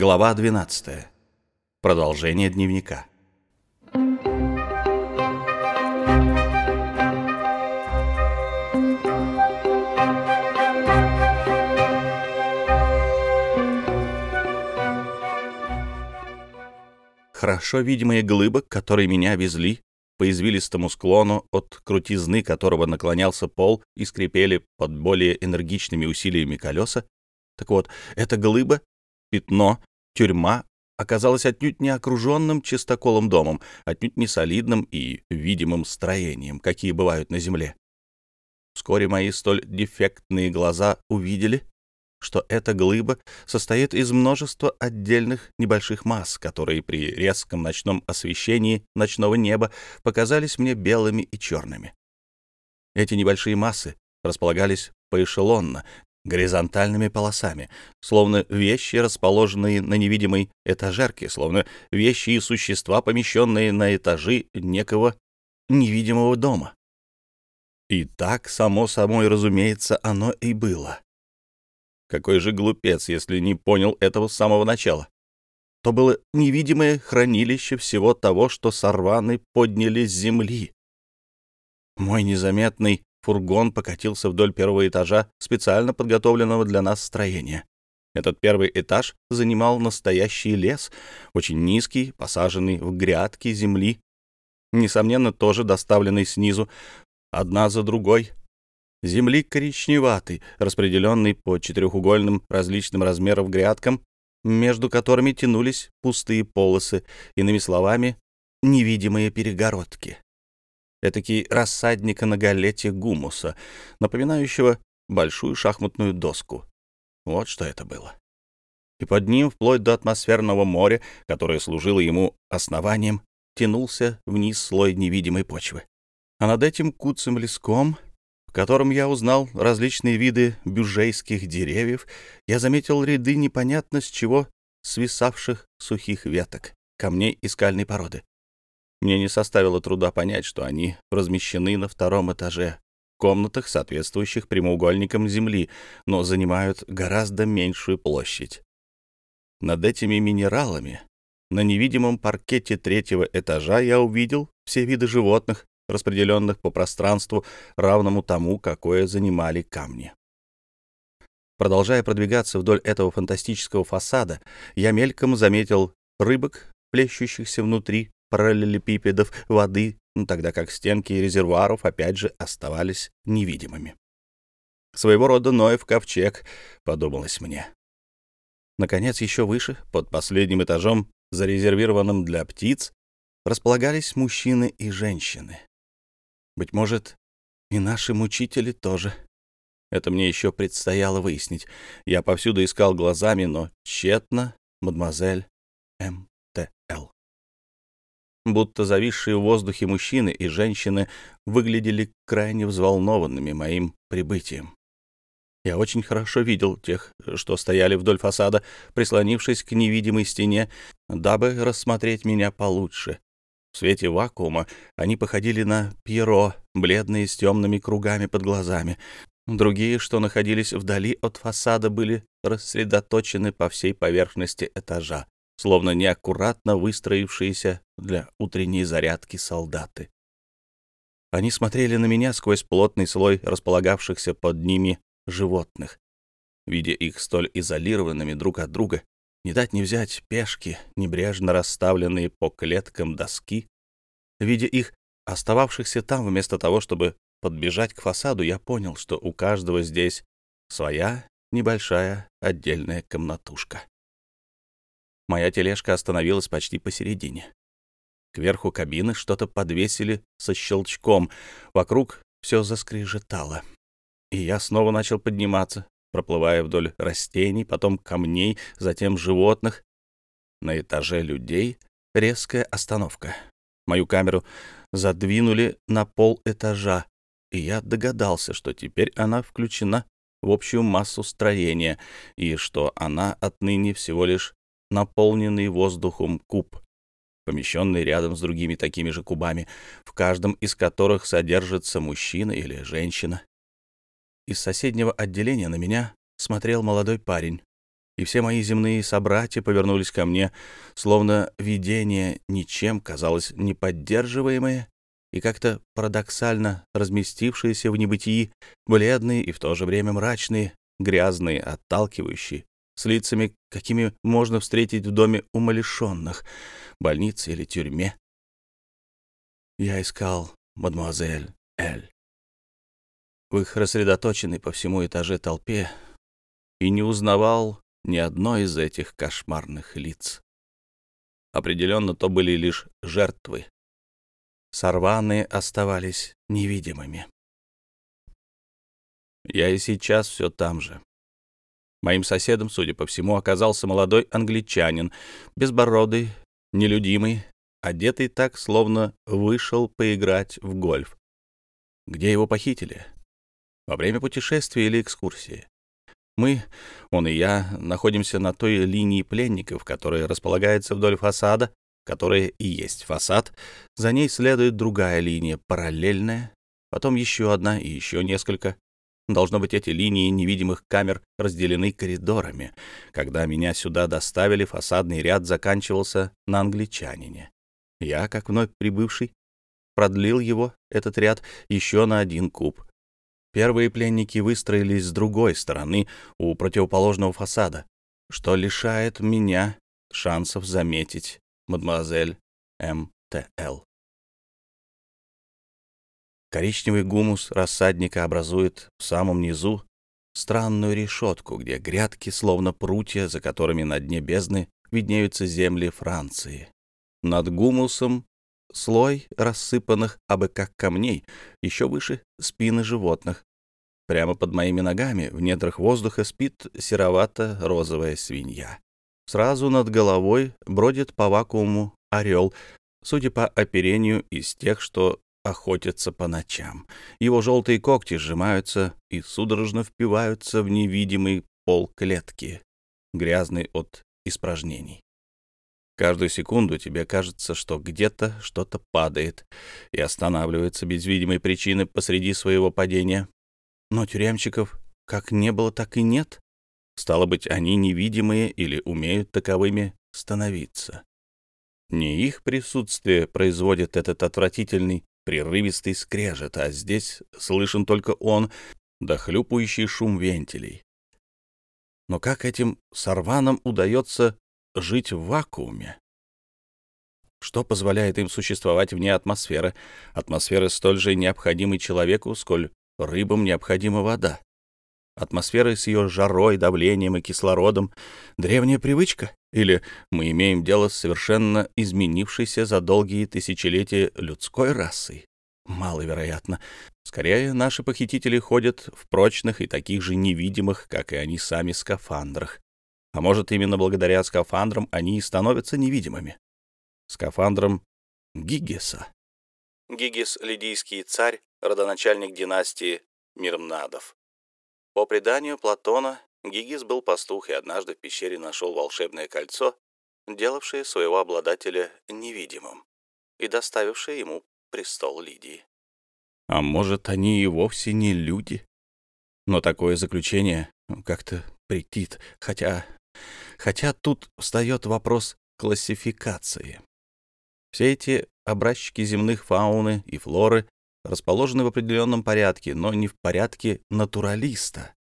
Глава 12. Продолжение дневника. Хорошо видимые глыбы, которые меня везли по извилистому склону, от крутизны которого наклонялся пол и скрипели под более энергичными усилиями колеса. Так вот, эта глыба, пятно, тюрьма оказалась отнюдь не окруженным чистоколом домом, отнюдь не солидным и видимым строением, какие бывают на земле. Вскоре мои столь дефектные глаза увидели, что эта глыба состоит из множества отдельных небольших масс, которые при резком ночном освещении ночного неба показались мне белыми и черными. Эти небольшие массы располагались поэшелонно, горизонтальными полосами, словно вещи, расположенные на невидимой этажерке, словно вещи и существа, помещенные на этажи некого невидимого дома. И так, само собой разумеется, оно и было. Какой же глупец, если не понял этого с самого начала. То было невидимое хранилище всего того, что сорваны подняли с земли. Мой незаметный фургон покатился вдоль первого этажа специально подготовленного для нас строения. Этот первый этаж занимал настоящий лес, очень низкий, посаженный в грядки земли, несомненно, тоже доставленный снизу, одна за другой, земли коричневатый, распределенный по четырехугольным различным размеров грядкам, между которыми тянулись пустые полосы, иными словами, невидимые перегородки. Этакий рассадника на галете гумуса, напоминающего большую шахматную доску. Вот что это было. И под ним, вплоть до атмосферного моря, которое служило ему основанием, тянулся вниз слой невидимой почвы. А над этим куцым леском в котором я узнал различные виды бюжейских деревьев, я заметил ряды непонятно с чего свисавших сухих веток, камней и скальной породы. Мне не составило труда понять, что они размещены на втором этаже, в комнатах, соответствующих прямоугольникам Земли, но занимают гораздо меньшую площадь. Над этими минералами на невидимом паркете третьего этажа я увидел все виды животных, распределенных по пространству, равному тому, какое занимали камни. Продолжая продвигаться вдоль этого фантастического фасада, я мельком заметил рыбок, плещущихся внутри параллелепипедов воды, ну, тогда как стенки резервуаров опять же оставались невидимыми. Своего рода Ноев ковчег, подумалось мне. Наконец, еще выше, под последним этажом, зарезервированным для птиц, располагались мужчины и женщины. Быть может, и наши мучители тоже. Это мне еще предстояло выяснить. Я повсюду искал глазами, но тщетно мадемуазель М.Т.Л. Будто зависшие в воздухе мужчины и женщины выглядели крайне взволнованными моим прибытием. Я очень хорошо видел тех, что стояли вдоль фасада, прислонившись к невидимой стене, дабы рассмотреть меня получше. В свете вакуума они походили на пьеро, бледные с темными кругами под глазами. Другие, что находились вдали от фасада, были рассредоточены по всей поверхности этажа, словно неаккуратно выстроившиеся для утренней зарядки солдаты. Они смотрели на меня сквозь плотный слой располагавшихся под ними животных. Видя их столь изолированными друг от друга, не дать не взять пешки, небрежно расставленные по клеткам доски. Видя их, остававшихся там, вместо того, чтобы подбежать к фасаду, я понял, что у каждого здесь своя небольшая отдельная комнатушка. Моя тележка остановилась почти посередине. Кверху кабины что-то подвесили со щелчком. Вокруг все заскрежетало. И я снова начал подниматься, проплывая вдоль растений, потом камней, затем животных. На этаже людей резкая остановка. Мою камеру задвинули на пол этажа, и я догадался, что теперь она включена в общую массу строения, и что она отныне всего лишь наполненный воздухом куб, помещенный рядом с другими такими же кубами, в каждом из которых содержится мужчина или женщина. Из соседнего отделения на меня смотрел молодой парень. и все мои земные собратья повернулись ко мне, словно видение ничем, казалось, неподдерживаемое и как-то парадоксально разместившиеся в небытии, бледные и в то же время мрачные, грязные, отталкивающие, с лицами, какими можно встретить в доме умалишенных, больнице или тюрьме. Я искал мадемуазель Эль. В их рассредоточенной по всему этаже толпе и не узнавал ни одно из этих кошмарных лиц. Определенно, то были лишь жертвы. Сорваны оставались невидимыми. Я и сейчас все там же. Моим соседом, судя по всему, оказался молодой англичанин, безбородый, нелюдимый, одетый так, словно вышел поиграть в гольф. Где его похитили? Во время путешествия или экскурсии? Мы, он и я, находимся на той линии пленников, которая располагается вдоль фасада, которая и есть фасад. За ней следует другая линия, параллельная, потом еще одна и еще несколько. Должно быть, эти линии невидимых камер разделены коридорами. Когда меня сюда доставили, фасадный ряд заканчивался на англичанине. Я, как вновь прибывший, продлил его, этот ряд, еще на один куб. Первые пленники выстроились с другой стороны, у противоположного фасада, что лишает меня шансов заметить мадемуазель М.Т.Л. Коричневый гумус рассадника образует в самом низу странную решетку, где грядки, словно прутья, за которыми на дне бездны виднеются земли Франции. Над гумусом слой рассыпанных абы как камней, еще выше — спины животных. Прямо под моими ногами в недрах воздуха спит серовато-розовая свинья. Сразу над головой бродит по вакууму орел, судя по оперению из тех, что охотятся по ночам. Его желтые когти сжимаются и судорожно впиваются в невидимый пол клетки, грязный от испражнений. Каждую секунду тебе кажется, что где-то что-то падает и останавливается без видимой причины посреди своего падения. Но тюремщиков как не было, так и нет. Стало быть, они невидимые или умеют таковыми становиться. Не их присутствие производит этот отвратительный прерывистый скрежет, а здесь слышен только он, да хлюпающий шум вентилей. Но как этим сорванам удается жить в вакууме? Что позволяет им существовать вне атмосферы, атмосферы столь же необходимой человеку, сколь рыбам необходима вода? Атмосфера с ее жарой, давлением и кислородом — древняя привычка? Или мы имеем дело с совершенно изменившейся за долгие тысячелетия людской расой? Маловероятно. Скорее, наши похитители ходят в прочных и таких же невидимых, как и они сами, скафандрах. А может, именно благодаря скафандрам они и становятся невидимыми. Скафандрам Гигеса. Гигес — лидийский царь, родоначальник династии Мирмнадов. По преданию Платона, Гигис был пастух и однажды в пещере нашел волшебное кольцо, делавшее своего обладателя невидимым и доставившее ему престол Лидии. А может, они и вовсе не люди? Но такое заключение как-то претит, хотя Хотя тут встает вопрос классификации. Все эти образчики земных фауны и флоры расположены в определенном порядке, но не в порядке натуралиста.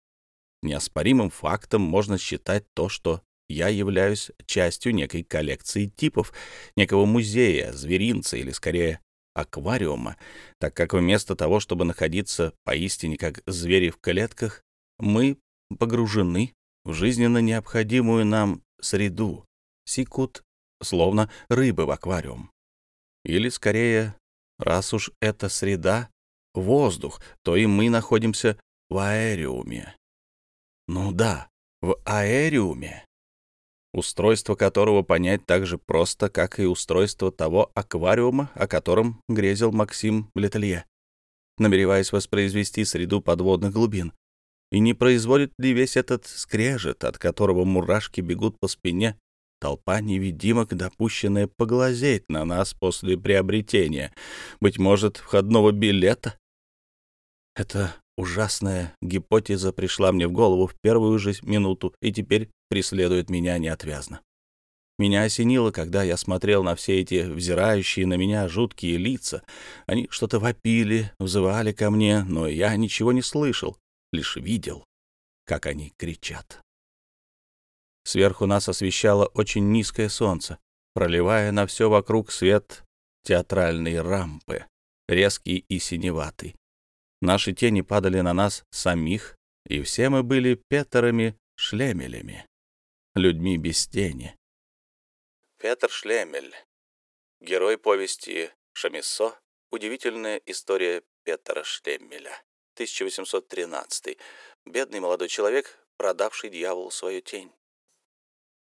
Неоспоримым фактом можно считать то, что я являюсь частью некой коллекции типов, некого музея, зверинца или, скорее, аквариума, так как вместо того, чтобы находиться поистине как звери в клетках, мы погружены в жизненно необходимую нам среду, секут, словно рыбы в аквариум. Или, скорее, раз уж эта среда — воздух, то и мы находимся в аэриуме. Ну да, в аэриуме, устройство которого понять так же просто, как и устройство того аквариума, о котором грезил Максим Летелье, намереваясь воспроизвести среду подводных глубин, и не производит ли весь этот скрежет, от которого мурашки бегут по спине, толпа невидимок, допущенная поглазеть на нас после приобретения, быть может, входного билета? Это ужасная гипотеза пришла мне в голову в первую же минуту и теперь преследует меня неотвязно. Меня осенило, когда я смотрел на все эти взирающие на меня жуткие лица. Они что-то вопили, взывали ко мне, но я ничего не слышал, лишь видел, как они кричат. Сверху нас освещало очень низкое солнце, проливая на все вокруг свет театральной рампы, резкий и синеватый. Наши тени падали на нас самих, и все мы были Петерами-шлемелями, людьми без тени. Петр Шлемель, герой повести Шамиссо, удивительная история Петра Шлемеля, 1813, бедный молодой человек, продавший дьяволу свою тень.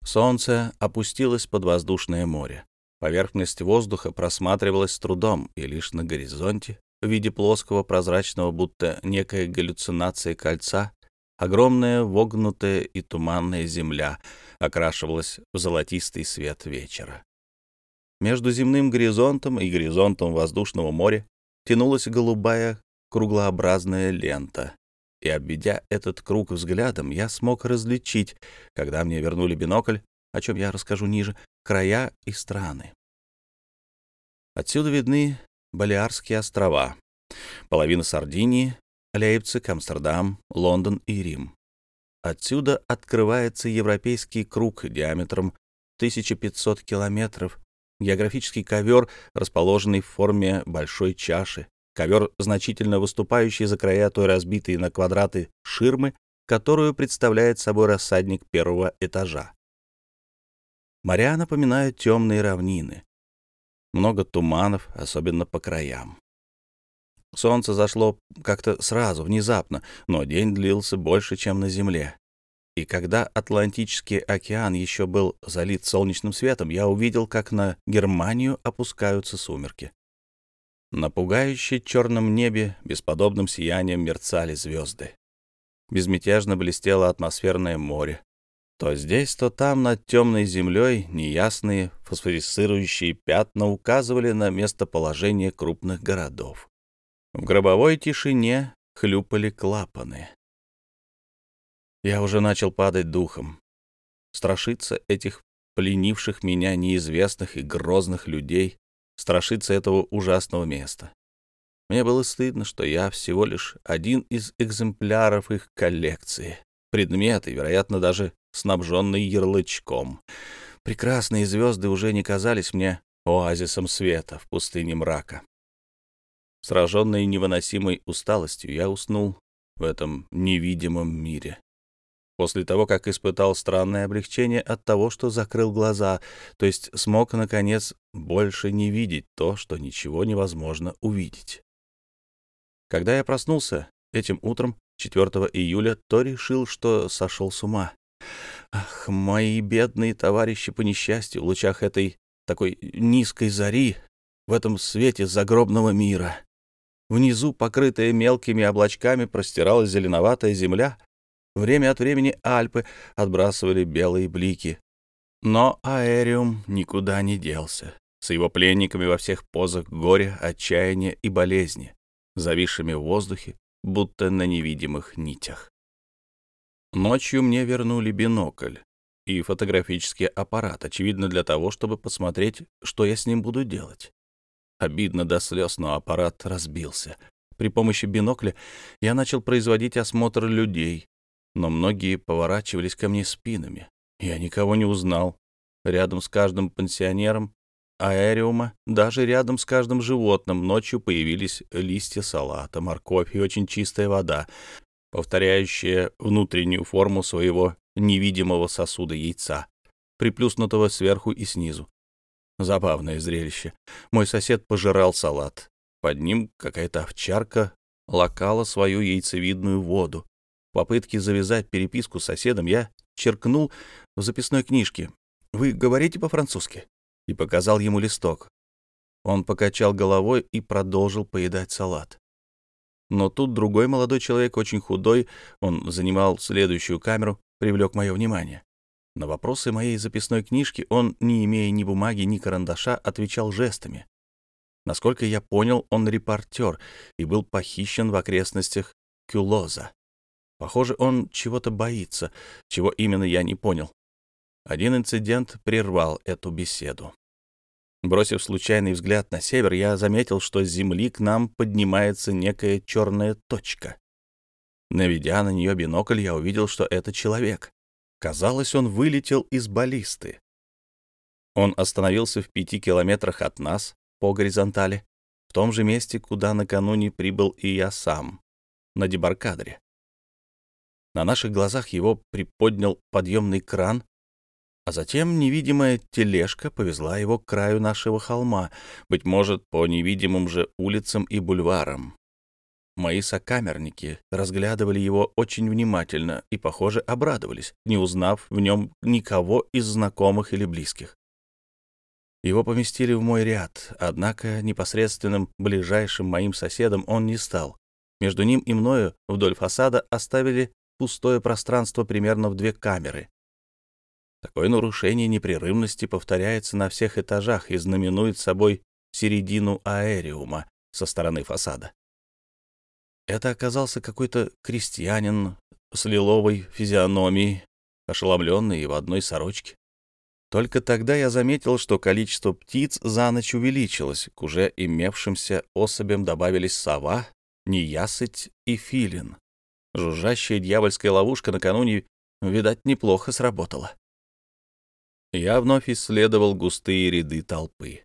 Солнце опустилось под воздушное море. Поверхность воздуха просматривалась с трудом, и лишь на горизонте, в виде плоского прозрачного, будто некая галлюцинация кольца, огромная вогнутая и туманная земля окрашивалась в золотистый свет вечера. Между земным горизонтом и горизонтом воздушного моря тянулась голубая круглообразная лента, и, обведя этот круг взглядом, я смог различить, когда мне вернули бинокль, о чем я расскажу ниже, края и страны. Отсюда видны Балиарские острова, половина Сардинии, Лейпциг, Амстердам, Лондон и Рим. Отсюда открывается европейский круг диаметром 1500 километров, географический ковер, расположенный в форме большой чаши, ковер, значительно выступающий за края той разбитой на квадраты ширмы, которую представляет собой рассадник первого этажа. Моря напоминают темные равнины. Много туманов, особенно по краям. Солнце зашло как-то сразу, внезапно, но день длился больше, чем на Земле. И когда Атлантический океан еще был залит солнечным светом, я увидел, как на Германию опускаются сумерки. На пугающе черном небе бесподобным сиянием мерцали звезды. Безмятежно блестело атмосферное море. То здесь, то там над темной землей неясные фосфорисцирующие пятна указывали на местоположение крупных городов. В гробовой тишине хлюпали клапаны. Я уже начал падать духом. Страшиться этих пленивших меня неизвестных и грозных людей, страшиться этого ужасного места. Мне было стыдно, что я всего лишь один из экземпляров их коллекции. Предметы, вероятно, даже снабженный ярлычком. Прекрасные звезды уже не казались мне оазисом света в пустыне мрака. Сраженный невыносимой усталостью, я уснул в этом невидимом мире. После того, как испытал странное облегчение от того, что закрыл глаза, то есть смог, наконец, больше не видеть то, что ничего невозможно увидеть. Когда я проснулся этим утром, 4 июля, то решил, что сошел с ума. Ах, мои бедные товарищи по несчастью в лучах этой такой низкой зари, в этом свете загробного мира. Внизу, покрытая мелкими облачками, простиралась зеленоватая земля. Время от времени Альпы отбрасывали белые блики. Но аэриум никуда не делся, с его пленниками во всех позах горя, отчаяния и болезни, зависшими в воздухе, будто на невидимых нитях. Ночью мне вернули бинокль и фотографический аппарат, очевидно, для того, чтобы посмотреть, что я с ним буду делать. Обидно до слез, но аппарат разбился. При помощи бинокля я начал производить осмотр людей, но многие поворачивались ко мне спинами. Я никого не узнал. Рядом с каждым пансионером аэриума, даже рядом с каждым животным ночью появились листья салата, морковь и очень чистая вода, повторяющая внутреннюю форму своего невидимого сосуда яйца, приплюснутого сверху и снизу. Забавное зрелище. Мой сосед пожирал салат. Под ним какая-то овчарка лакала свою яйцевидную воду. В попытке завязать переписку с соседом я черкнул в записной книжке «Вы говорите по-французски?» и показал ему листок. Он покачал головой и продолжил поедать салат. Но тут другой молодой человек, очень худой, он занимал следующую камеру, привлек мое внимание. На вопросы моей записной книжки он, не имея ни бумаги, ни карандаша, отвечал жестами. Насколько я понял, он репортер и был похищен в окрестностях туберкулеза. Похоже, он чего-то боится, чего именно я не понял. Один инцидент прервал эту беседу. Бросив случайный взгляд на север, я заметил, что с земли к нам поднимается некая черная точка. Наведя на нее бинокль, я увидел, что это человек. Казалось, он вылетел из баллисты. Он остановился в пяти километрах от нас по горизонтали, в том же месте, куда накануне прибыл и я сам, на дебаркадере. На наших глазах его приподнял подъемный кран, а затем невидимая тележка повезла его к краю нашего холма, быть может, по невидимым же улицам и бульварам. Мои сокамерники разглядывали его очень внимательно и, похоже, обрадовались, не узнав в нем никого из знакомых или близких. Его поместили в мой ряд, однако непосредственным ближайшим моим соседом он не стал. Между ним и мною вдоль фасада оставили пустое пространство примерно в две камеры. Такое нарушение непрерывности повторяется на всех этажах и знаменует собой середину аэриума со стороны фасада. Это оказался какой-то крестьянин с лиловой физиономией, ошеломленный и в одной сорочке. Только тогда я заметил, что количество птиц за ночь увеличилось, к уже имевшимся особям добавились сова, неясыть и филин. Жужжащая дьявольская ловушка накануне, видать, неплохо сработала. Я вновь исследовал густые ряды толпы.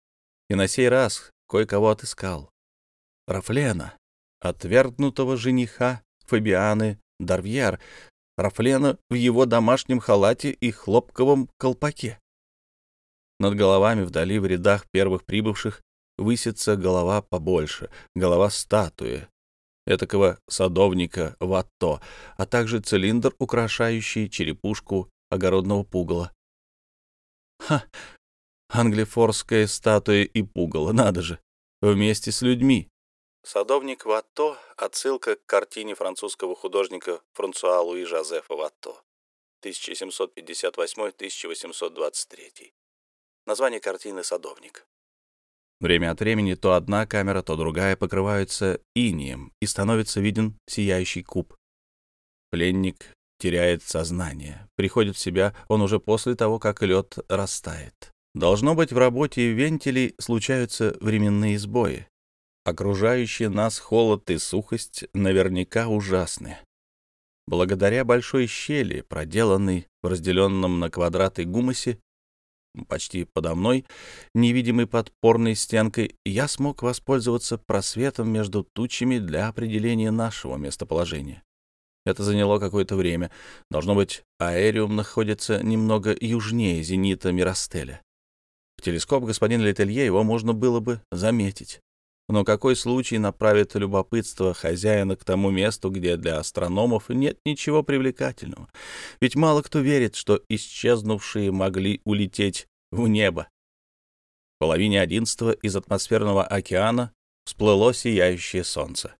И на сей раз кое-кого отыскал. Рафлена, отвергнутого жениха Фабианы Дарвьер, Рафлена в его домашнем халате и хлопковом колпаке. Над головами вдали в рядах первых прибывших высится голова побольше, голова статуи, этакого садовника Ватто, а также цилиндр, украшающий черепушку огородного пугала. Ха! Англифорская статуя и пугало, надо же! Вместе с людьми. Садовник Ватто — отсылка к картине французского художника Франсуа Луи Жозефа Ватто, 1758-1823. Название картины «Садовник». Время от времени то одна камера, то другая покрываются инием, и становится виден сияющий куб. Пленник теряет сознание. Приходит в себя он уже после того, как лед растает. Должно быть, в работе вентилей случаются временные сбои. Окружающий нас холод и сухость наверняка ужасны. Благодаря большой щели, проделанной в разделенном на квадраты гумусе, почти подо мной, невидимой подпорной стенкой, я смог воспользоваться просветом между тучами для определения нашего местоположения. Это заняло какое-то время. Должно быть, аэриум находится немного южнее зенита Миростеля. В телескоп господин Летелье его можно было бы заметить. Но какой случай направит любопытство хозяина к тому месту, где для астрономов нет ничего привлекательного? Ведь мало кто верит, что исчезнувшие могли улететь в небо. В половине одиннадцатого из атмосферного океана всплыло сияющее солнце.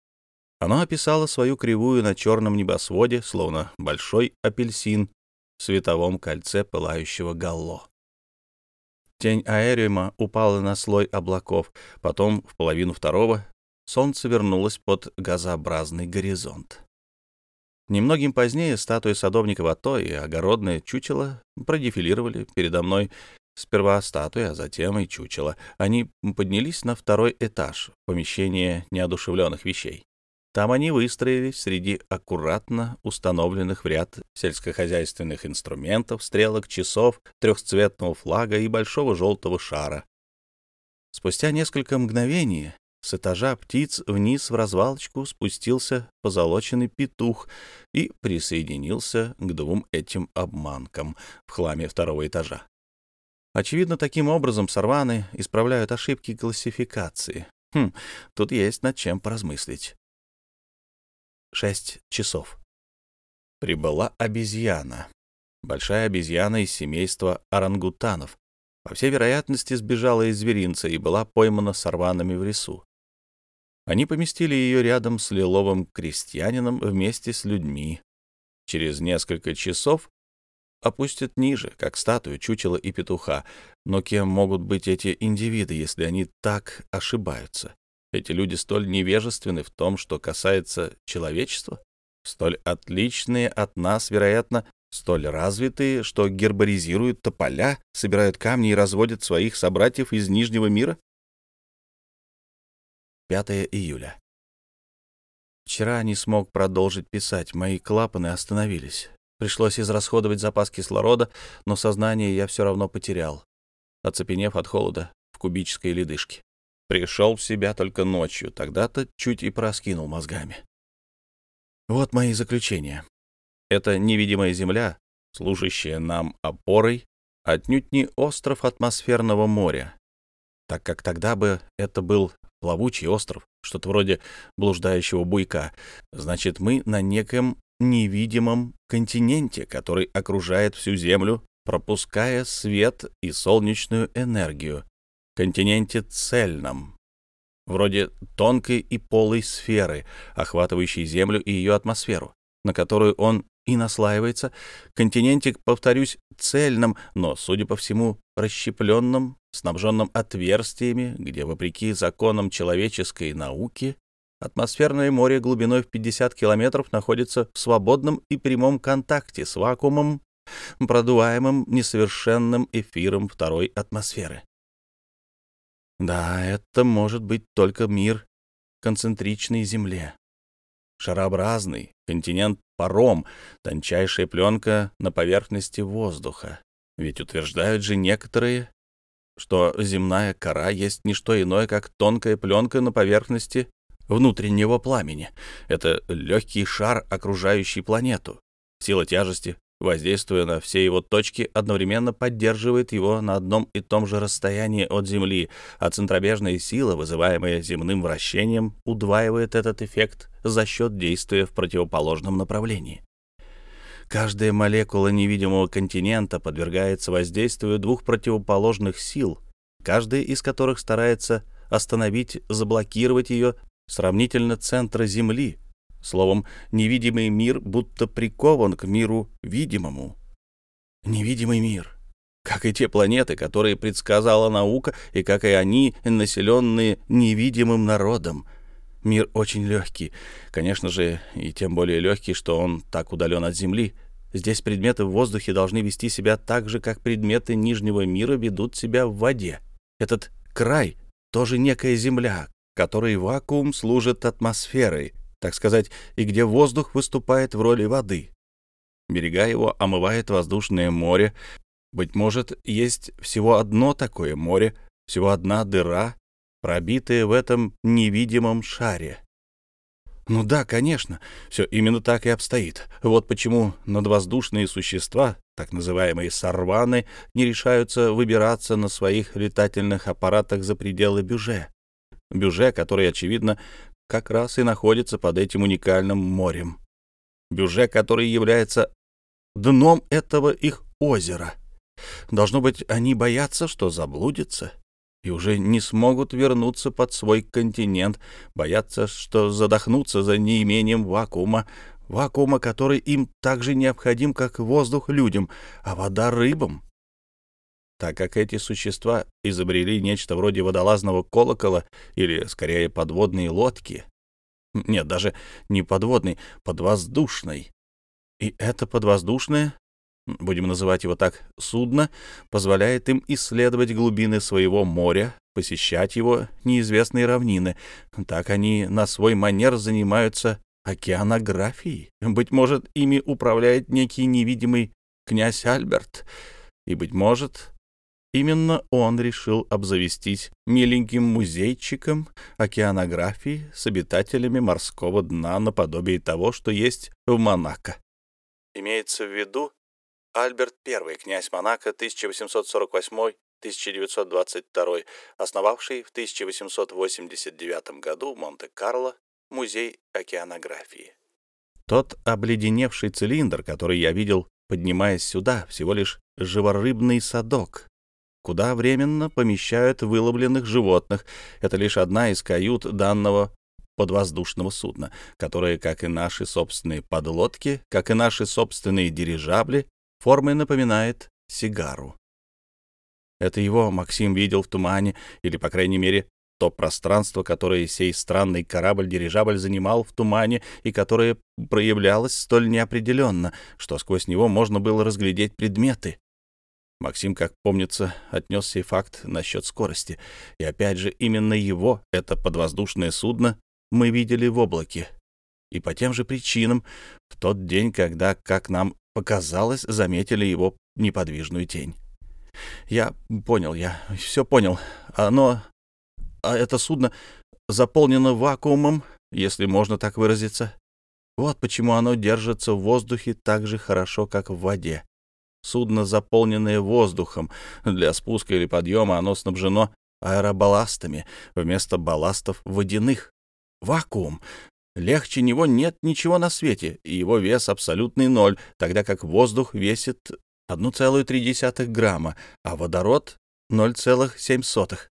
Оно описало свою кривую на черном небосводе, словно большой апельсин в световом кольце пылающего галло. Тень аэриума упала на слой облаков, потом в половину второго солнце вернулось под газообразный горизонт. Немногим позднее статуи садовника Вато и огородное чучело продефилировали передо мной сперва статуя, а затем и чучело. Они поднялись на второй этаж, помещение неодушевленных вещей. Там они выстроились среди аккуратно установленных в ряд сельскохозяйственных инструментов, стрелок, часов, трехцветного флага и большого желтого шара. Спустя несколько мгновений с этажа птиц вниз в развалочку спустился позолоченный петух и присоединился к двум этим обманкам в хламе второго этажа. Очевидно, таким образом сорваны исправляют ошибки классификации. Хм, тут есть над чем поразмыслить шесть часов. Прибыла обезьяна. Большая обезьяна из семейства орангутанов. По всей вероятности, сбежала из зверинца и была поймана сорванами в лесу. Они поместили ее рядом с лиловым крестьянином вместе с людьми. Через несколько часов опустят ниже, как статую чучела и петуха. Но кем могут быть эти индивиды, если они так ошибаются? Эти люди столь невежественны в том, что касается человечества? столь отличные от нас, вероятно, столь развитые, что гербаризируют тополя, собирают камни и разводят своих собратьев из Нижнего мира? 5 июля. Вчера не смог продолжить писать, мои клапаны остановились. Пришлось израсходовать запас кислорода, но сознание я все равно потерял, оцепенев от холода в кубической ледышке. Пришел в себя только ночью, тогда-то чуть и проскинул мозгами. Вот мои заключения. Эта невидимая земля, служащая нам опорой, отнюдь не остров атмосферного моря, так как тогда бы это был плавучий остров, что-то вроде блуждающего буйка. Значит, мы на неком невидимом континенте, который окружает всю Землю, пропуская свет и солнечную энергию, континенте цельном, вроде тонкой и полой сферы, охватывающей Землю и ее атмосферу, на которую он и наслаивается, континентик, повторюсь, цельном, но, судя по всему, расщепленном, снабженном отверстиями, где, вопреки законам человеческой науки, атмосферное море глубиной в 50 километров находится в свободном и прямом контакте с вакуумом, продуваемым несовершенным эфиром второй атмосферы. Да, это может быть только мир концентричной Земле. Шарообразный континент-паром, тончайшая пленка на поверхности воздуха. Ведь утверждают же некоторые, что земная кора есть не что иное, как тонкая пленка на поверхности внутреннего пламени. Это легкий шар, окружающий планету. Сила тяжести воздействуя на все его точки, одновременно поддерживает его на одном и том же расстоянии от Земли, а центробежная сила, вызываемая земным вращением, удваивает этот эффект за счет действия в противоположном направлении. Каждая молекула невидимого континента подвергается воздействию двух противоположных сил, каждая из которых старается остановить, заблокировать ее сравнительно центра Земли, Словом, невидимый мир будто прикован к миру видимому. Невидимый мир, как и те планеты, которые предсказала наука, и как и они, населенные невидимым народом. Мир очень легкий, конечно же, и тем более легкий, что он так удален от Земли. Здесь предметы в воздухе должны вести себя так же, как предметы Нижнего мира ведут себя в воде. Этот край тоже некая Земля, которой вакуум служит атмосферой, так сказать, и где воздух выступает в роли воды. Берега его омывает воздушное море. Быть может, есть всего одно такое море, всего одна дыра, пробитая в этом невидимом шаре. Ну да, конечно, все именно так и обстоит. Вот почему надвоздушные существа, так называемые сорваны, не решаются выбираться на своих летательных аппаратах за пределы бюже. Бюже, который, очевидно, как раз и находится под этим уникальным морем. Бюже, который является дном этого их озера. Должно быть, они боятся, что заблудятся и уже не смогут вернуться под свой континент, боятся, что задохнутся за неимением вакуума, вакуума, который им так же необходим, как воздух людям, а вода рыбам так как эти существа изобрели нечто вроде водолазного колокола или, скорее, подводной лодки. Нет, даже не подводной, подвоздушной. И это подвоздушное, будем называть его так, судно, позволяет им исследовать глубины своего моря, посещать его неизвестные равнины. Так они на свой манер занимаются океанографией. Быть может, ими управляет некий невидимый князь Альберт. И, быть может, Именно он решил обзавестись миленьким музейчиком океанографии с обитателями морского дна наподобие того, что есть в Монако. Имеется в виду Альберт I, князь Монако 1848-1922, основавший в 1889 году в Монте-Карло музей океанографии. Тот обледеневший цилиндр, который я видел, поднимаясь сюда, всего лишь живорыбный садок, куда временно помещают выловленных животных. Это лишь одна из кают данного подвоздушного судна, которое, как и наши собственные подлодки, как и наши собственные дирижабли, формой напоминает сигару. Это его Максим видел в тумане, или, по крайней мере, то пространство, которое сей странный корабль-дирижабль занимал в тумане и которое проявлялось столь неопределенно, что сквозь него можно было разглядеть предметы. Максим, как помнится, отнес сей факт насчет скорости. И опять же, именно его, это подвоздушное судно, мы видели в облаке. И по тем же причинам, в тот день, когда, как нам показалось, заметили его неподвижную тень. Я понял, я все понял. Оно а это судно заполнено вакуумом, если можно так выразиться. Вот почему оно держится в воздухе так же хорошо, как в воде. Судно, заполненное воздухом. Для спуска или подъема оно снабжено аэробалластами вместо балластов водяных. Вакуум. Легче него нет ничего на свете, и его вес абсолютный ноль, тогда как воздух весит 1,3 грамма, а водород — 0,7.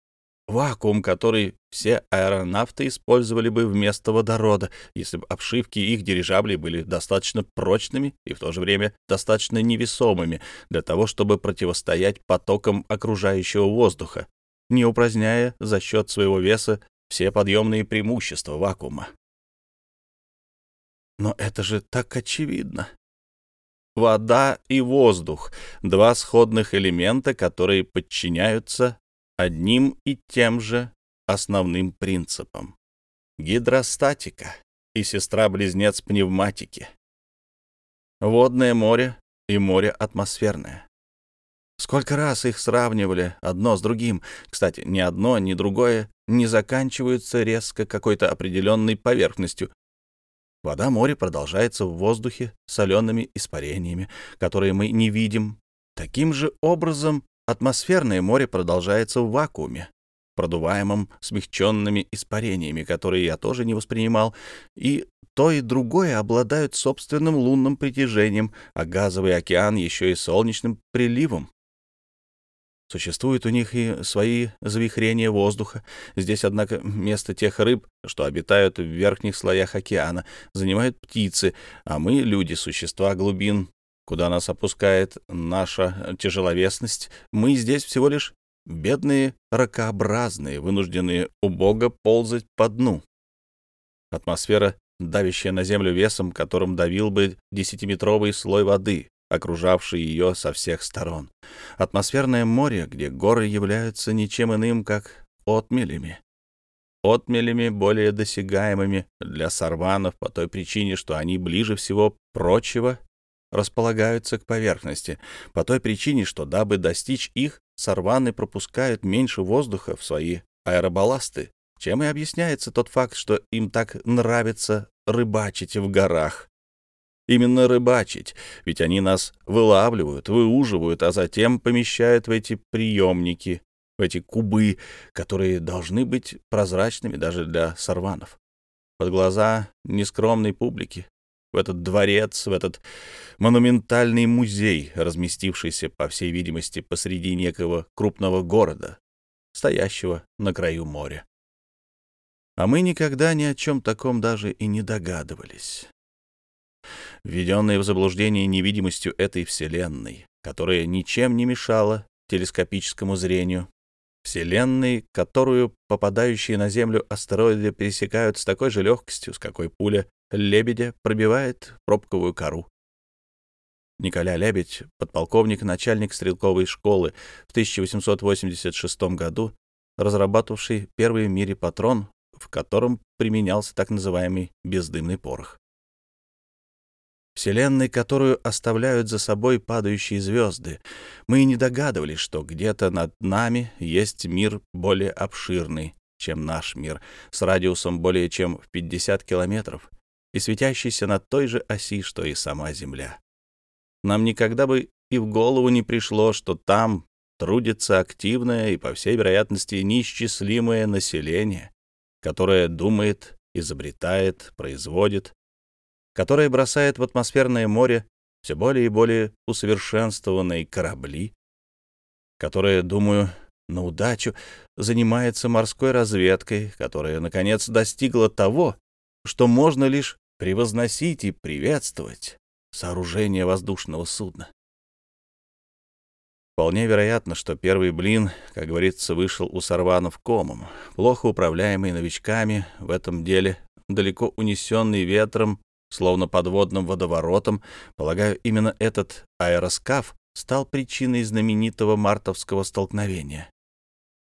Вакуум, который все аэронавты использовали бы вместо водорода, если бы обшивки их дирижаблей были достаточно прочными и в то же время достаточно невесомыми для того, чтобы противостоять потокам окружающего воздуха, не упраздняя за счет своего веса все подъемные преимущества вакуума. Но это же так очевидно. Вода и воздух — два сходных элемента, которые подчиняются одним и тем же основным принципам. Гидростатика и сестра-близнец пневматики. Водное море и море атмосферное. Сколько раз их сравнивали одно с другим. Кстати, ни одно, ни другое не заканчиваются резко какой-то определенной поверхностью. Вода моря продолжается в воздухе солеными испарениями, которые мы не видим. Таким же образом Атмосферное море продолжается в вакууме, продуваемом смягченными испарениями, которые я тоже не воспринимал, и то и другое обладают собственным лунным притяжением, а газовый океан еще и солнечным приливом. Существуют у них и свои завихрения воздуха. Здесь, однако, место тех рыб, что обитают в верхних слоях океана, занимают птицы, а мы, люди, существа глубин, куда нас опускает наша тяжеловесность, мы здесь всего лишь бедные ракообразные, вынужденные убого ползать по дну. Атмосфера, давящая на землю весом, которым давил бы десятиметровый слой воды, окружавший ее со всех сторон. Атмосферное море, где горы являются ничем иным, как отмелями. Отмелями более досягаемыми для сорванов по той причине, что они ближе всего прочего располагаются к поверхности, по той причине, что, дабы достичь их, сорваны пропускают меньше воздуха в свои аэробалласты, чем и объясняется тот факт, что им так нравится рыбачить в горах. Именно рыбачить, ведь они нас вылавливают, выуживают, а затем помещают в эти приемники, в эти кубы, которые должны быть прозрачными даже для сорванов. Под глаза нескромной публики, в этот дворец, в этот монументальный музей, разместившийся, по всей видимости, посреди некого крупного города, стоящего на краю моря. А мы никогда ни о чем таком даже и не догадывались. Введенные в заблуждение невидимостью этой Вселенной, которая ничем не мешала телескопическому зрению, Вселенной, которую попадающие на Землю астероиды пересекают с такой же легкостью, с какой пуля лебедя пробивает пробковую кору. Николя Лебедь, подполковник, начальник стрелковой школы в 1886 году, разрабатывавший первый в мире патрон, в котором применялся так называемый бездымный порох. Вселенной, которую оставляют за собой падающие звезды, мы и не догадывались, что где-то над нами есть мир более обширный, чем наш мир, с радиусом более чем в 50 километров, и светящийся на той же оси, что и сама Земля. Нам никогда бы и в голову не пришло, что там трудится активное и, по всей вероятности, неисчислимое население, которое думает, изобретает, производит, которое бросает в атмосферное море все более и более усовершенствованные корабли, которое, думаю, на удачу занимается морской разведкой, которая, наконец, достигла того, что можно лишь превозносить и приветствовать сооружение воздушного судна. Вполне вероятно, что первый блин, как говорится, вышел у сорванов комом, плохо управляемый новичками в этом деле, далеко унесенный ветром, словно подводным водоворотом. Полагаю, именно этот аэроскаф стал причиной знаменитого мартовского столкновения.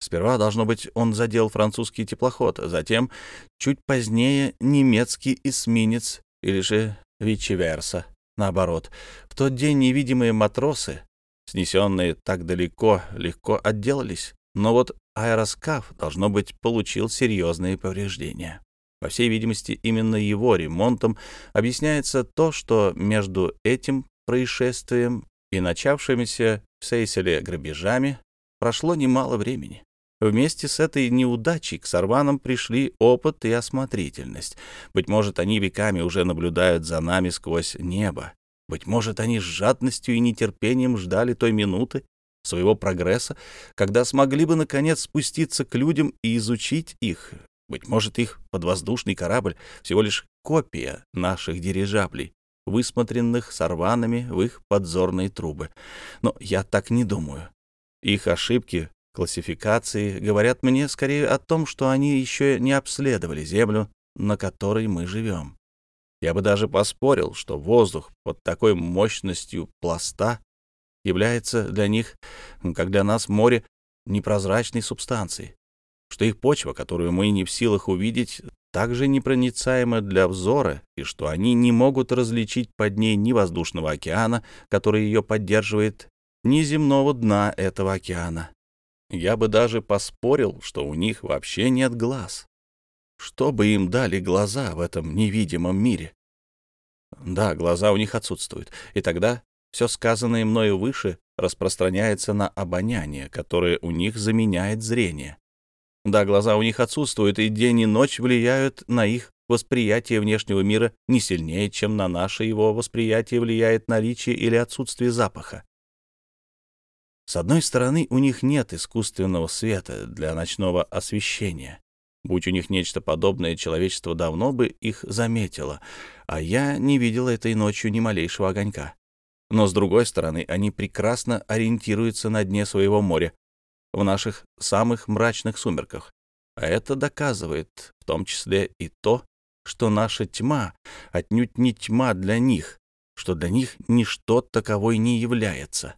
Сперва, должно быть, он задел французский теплоход, затем, чуть позднее, немецкий эсминец, или же вичеверса, наоборот. В тот день невидимые матросы, снесенные так далеко, легко отделались, но вот аэроскаф, должно быть, получил серьезные повреждения. По всей видимости, именно его ремонтом объясняется то, что между этим происшествием и начавшимися в Сейселе грабежами прошло немало времени. Вместе с этой неудачей к сорванам пришли опыт и осмотрительность. Быть может, они веками уже наблюдают за нами сквозь небо. Быть может, они с жадностью и нетерпением ждали той минуты своего прогресса, когда смогли бы, наконец, спуститься к людям и изучить их. Быть может, их подвоздушный корабль всего лишь копия наших дирижаблей, высмотренных сорванами в их подзорные трубы. Но я так не думаю. Их ошибки классификации говорят мне скорее о том, что они еще не обследовали Землю, на которой мы живем. Я бы даже поспорил, что воздух под такой мощностью пласта является для них, как для нас море, непрозрачной субстанцией, что их почва, которую мы не в силах увидеть, также непроницаема для взора, и что они не могут различить под ней ни воздушного океана, который ее поддерживает, ни земного дна этого океана. Я бы даже поспорил, что у них вообще нет глаз. Что бы им дали глаза в этом невидимом мире? Да, глаза у них отсутствуют, и тогда все сказанное мною выше распространяется на обоняние, которое у них заменяет зрение. Да, глаза у них отсутствуют, и день и ночь влияют на их восприятие внешнего мира не сильнее, чем на наше его восприятие влияет наличие или отсутствие запаха. С одной стороны, у них нет искусственного света для ночного освещения. Будь у них нечто подобное, человечество давно бы их заметило, а я не видел этой ночью ни малейшего огонька. Но, с другой стороны, они прекрасно ориентируются на дне своего моря, в наших самых мрачных сумерках. А это доказывает в том числе и то, что наша тьма отнюдь не тьма для них, что для них ничто таковой не является.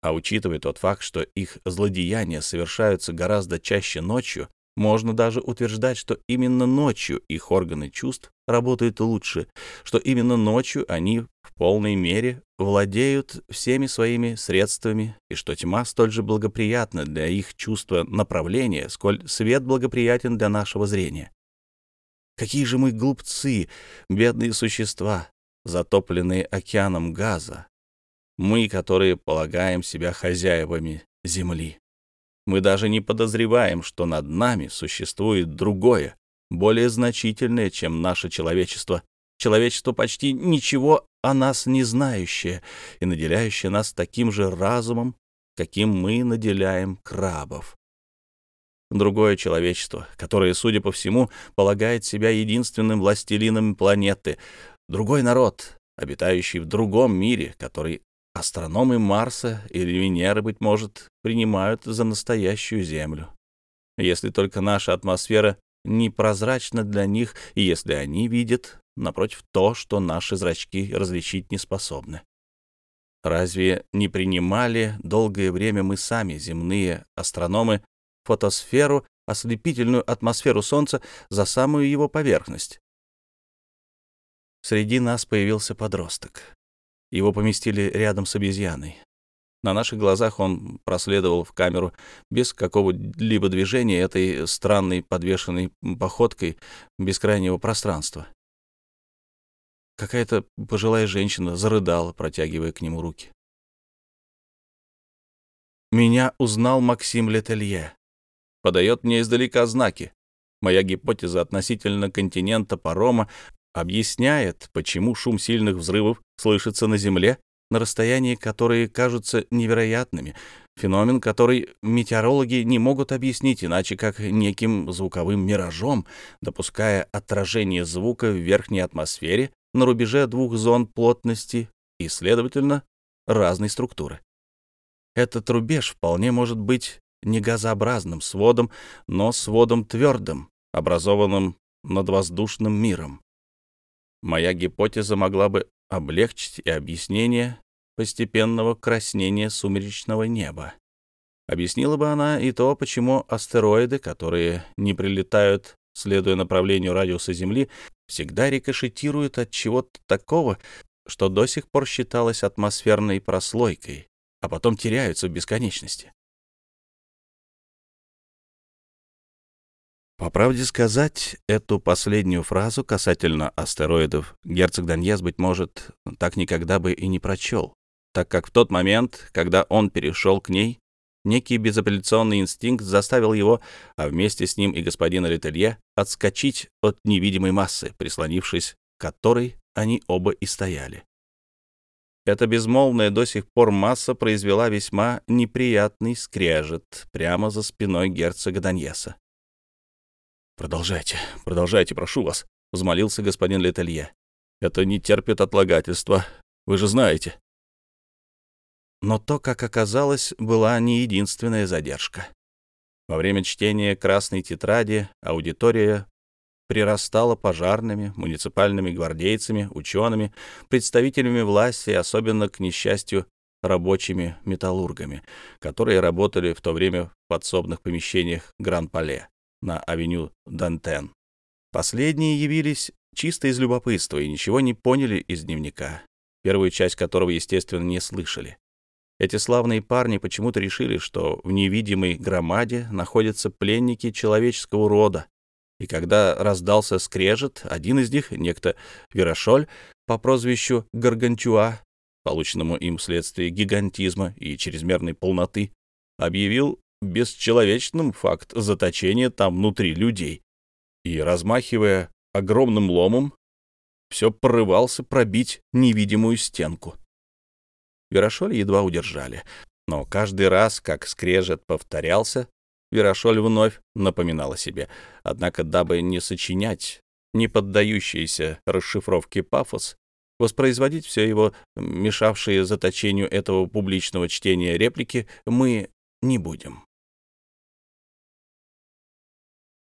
А учитывая тот факт, что их злодеяния совершаются гораздо чаще ночью, можно даже утверждать, что именно ночью их органы чувств работают лучше, что именно ночью они в полной мере владеют всеми своими средствами, и что тьма столь же благоприятна для их чувства направления, сколь свет благоприятен для нашего зрения. Какие же мы глупцы, бедные существа, затопленные океаном газа, мы, которые полагаем себя хозяевами Земли. Мы даже не подозреваем, что над нами существует другое, более значительное, чем наше человечество. Человечество почти ничего о нас не знающее и наделяющее нас таким же разумом, каким мы наделяем крабов. Другое человечество, которое, судя по всему, полагает себя единственным властелином планеты. Другой народ, обитающий в другом мире, который Астрономы Марса или Венеры, быть может, принимают за настоящую Землю. Если только наша атмосфера непрозрачна для них, и если они видят, напротив, то, что наши зрачки различить не способны. Разве не принимали долгое время мы сами, земные астрономы, фотосферу, ослепительную атмосферу Солнца за самую его поверхность? Среди нас появился подросток. Его поместили рядом с обезьяной. На наших глазах он проследовал в камеру без какого-либо движения этой странной подвешенной походкой бескрайнего пространства. Какая-то пожилая женщина зарыдала, протягивая к нему руки. Меня узнал Максим Летелье. Подает мне издалека знаки. Моя гипотеза относительно континента парома объясняет, почему шум сильных взрывов слышится на Земле на расстоянии, которые кажутся невероятными, феномен, который метеорологи не могут объяснить иначе, как неким звуковым миражом, допуская отражение звука в верхней атмосфере на рубеже двух зон плотности и, следовательно, разной структуры. этот рубеж вполне может быть не газообразным сводом, но сводом твердым, образованным над воздушным миром. Моя гипотеза могла бы облегчить и объяснение постепенного краснения сумеречного неба. Объяснила бы она и то, почему астероиды, которые не прилетают, следуя направлению радиуса Земли, всегда рикошетируют от чего-то такого, что до сих пор считалось атмосферной прослойкой, а потом теряются в бесконечности. По правде сказать, эту последнюю фразу касательно астероидов герцог Даньес, быть может, так никогда бы и не прочел, так как в тот момент, когда он перешел к ней, некий безапелляционный инстинкт заставил его, а вместе с ним и господина Летелье, отскочить от невидимой массы, прислонившись к которой они оба и стояли. Эта безмолвная до сих пор масса произвела весьма неприятный скрежет прямо за спиной герцога Даньеса. «Продолжайте, продолжайте, прошу вас», — взмолился господин Летелье. «Это не терпит отлагательства, вы же знаете». Но то, как оказалось, была не единственная задержка. Во время чтения красной тетради аудитория прирастала пожарными, муниципальными гвардейцами, учеными, представителями власти, особенно, к несчастью, рабочими металлургами, которые работали в то время в подсобных помещениях Гран-Пале на авеню Дантен. Последние явились чисто из любопытства и ничего не поняли из дневника, первую часть которого, естественно, не слышали. Эти славные парни почему-то решили, что в невидимой громаде находятся пленники человеческого рода, и когда раздался скрежет, один из них, некто Верошоль, по прозвищу Гаргантюа, полученному им вследствие гигантизма и чрезмерной полноты, объявил бесчеловечным факт заточения там внутри людей. И, размахивая огромным ломом, все порывался пробить невидимую стенку. Верошоль едва удержали, но каждый раз, как скрежет повторялся, Верошоль вновь напоминала себе. Однако, дабы не сочинять не поддающийся расшифровке пафос, воспроизводить все его мешавшие заточению этого публичного чтения реплики мы не будем.